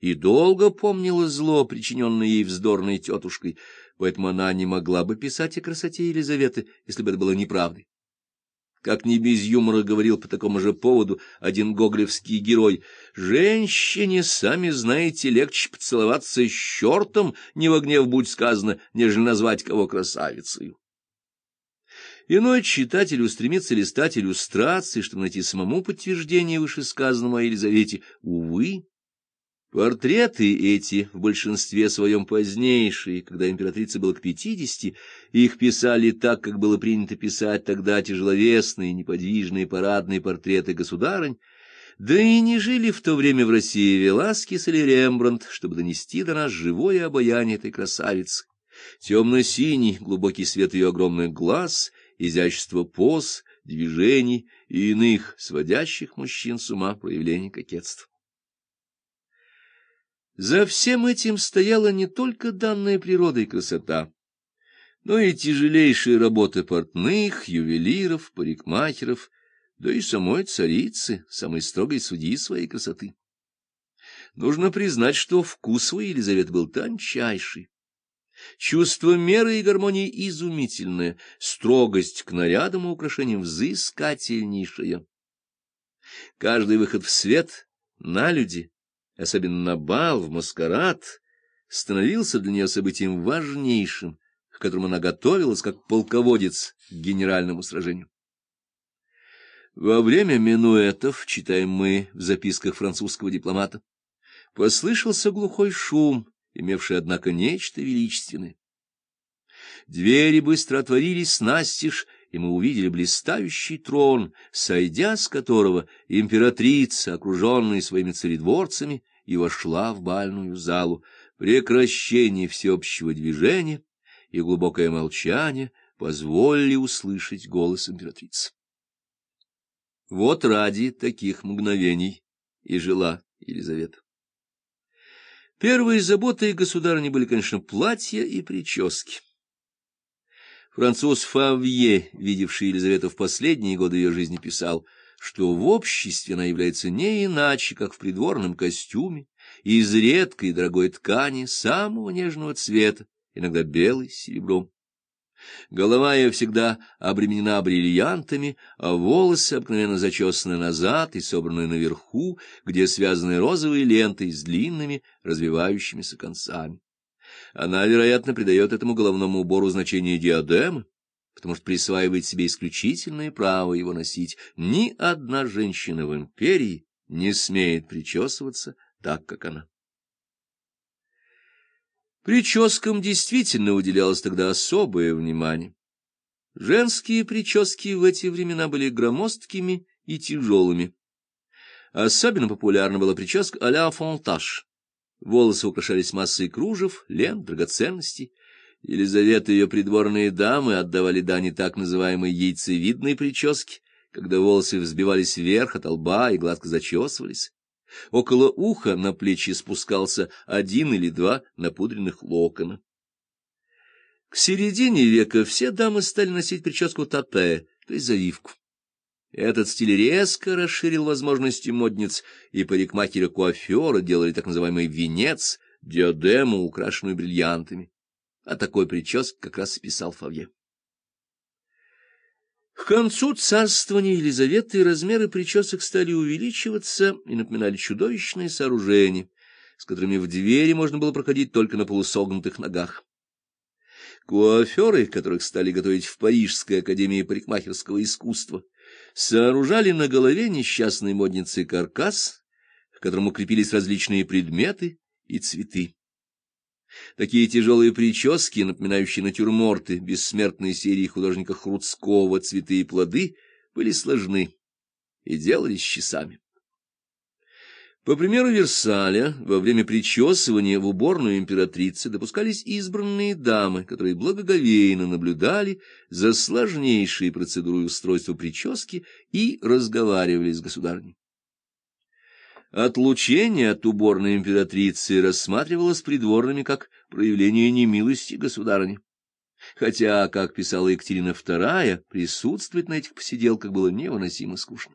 и долго помнила зло, причиненное ей вздорной тетушкой, поэтому она не могла бы писать о красоте Елизаветы, если бы это было неправдой. Как не без юмора говорил по такому же поводу один гоголевский герой, «Женщине, сами знаете, легче поцеловаться с чертом, не в гнев будь сказано, нежели назвать кого красавицей». Иной читатель устремится листать иллюстрации, чтобы найти самому подтверждение вышесказанному о Елизавете. Увы, портреты эти, в большинстве своем позднейшие, когда императрице было к пятидесяти, их писали так, как было принято писать тогда тяжеловесные, неподвижные парадные портреты государынь, да и не жили в то время в России Веласкес или Рембрандт, чтобы донести до нас живое обаяние этой красавицы. Темно-синий, глубокий свет ее огромных глаз — изящество поз, движений и иных, сводящих мужчин с ума проявлений кокетства. За всем этим стояла не только данная природой красота, но и тяжелейшая работа портных, ювелиров, парикмахеров, да и самой царицы, самой строгой судьи своей красоты. Нужно признать, что вкус у Елизаветы был тончайший. Чувство меры и гармонии изумительное, строгость к нарядам и украшениям взыскательнейшая. Каждый выход в свет, на люди, особенно на бал, в маскарад, становился для нее событием важнейшим, к которому она готовилась как полководец к генеральному сражению. Во время минуэтов, читаем мы в записках французского дипломата, послышался глухой шум, имевший, однако, нечто величественное. Двери быстро отворились настежь, и мы увидели блистающий трон, сойдя с которого императрица, окруженная своими царедворцами, и вошла в бальную залу. Прекращение всеобщего движения и глубокое молчание позволили услышать голос императрицы. Вот ради таких мгновений и жила Елизавета. Первые заботы государыни были, конечно, платья и прически. Француз Фавье, видевший Елизавету в последние годы ее жизни, писал, что в обществе она является не иначе, как в придворном костюме, из редкой дорогой ткани самого нежного цвета, иногда белый с серебром. Голова ее всегда обременена бриллиантами, а волосы обыкновенно зачесаны назад и собраны наверху, где связаны розовые лентой с длинными развивающимися концами. Она, вероятно, придает этому головному убору значение диадемы, потому что присваивает себе исключительное право его носить. Ни одна женщина в империи не смеет причесываться так, как она. Прическам действительно уделялось тогда особое внимание. Женские прически в эти времена были громоздкими и тяжелыми. Особенно популярна была прическа а-ля фонтаж. Волосы украшались массой кружев, лент, драгоценностей. Елизавета и ее придворные дамы отдавали дани так называемой яйцевидной прическе, когда волосы взбивались вверх от лба и гладко зачесывались. Около уха на плечи спускался один или два напудренных локона. К середине века все дамы стали носить прическу тапе, то есть завивку. Этот стиль резко расширил возможности модниц, и парикмахеры-куаферы делали так называемый венец, диадему, украшенную бриллиантами. А такой прическ как раз писал Фавье. К концу царствования Елизаветы размеры причесок стали увеличиваться и напоминали чудовищные сооружения, с которыми в двери можно было проходить только на полусогнутых ногах. Куаферы, которых стали готовить в Парижской академии парикмахерского искусства, сооружали на голове несчастной модницы каркас, к которому крепились различные предметы и цветы. Такие тяжелые прически, напоминающие натюрморты бессмертной серии художника Хруцкого «Цветы и плоды», были сложны и делались часами. По примеру Версаля, во время причесывания в уборную императрицы допускались избранные дамы, которые благоговейно наблюдали за сложнейшей процедурой устройства прически и разговаривали с государней. Отлучение от уборной императрицы рассматривалось придворными как проявление немилости государыни. Хотя, как писала Екатерина II, присутствовать на этих посиделках было невыносимо скучно.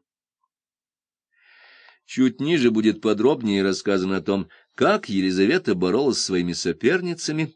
Чуть ниже будет подробнее рассказано о том, как Елизавета боролась с своими соперницами,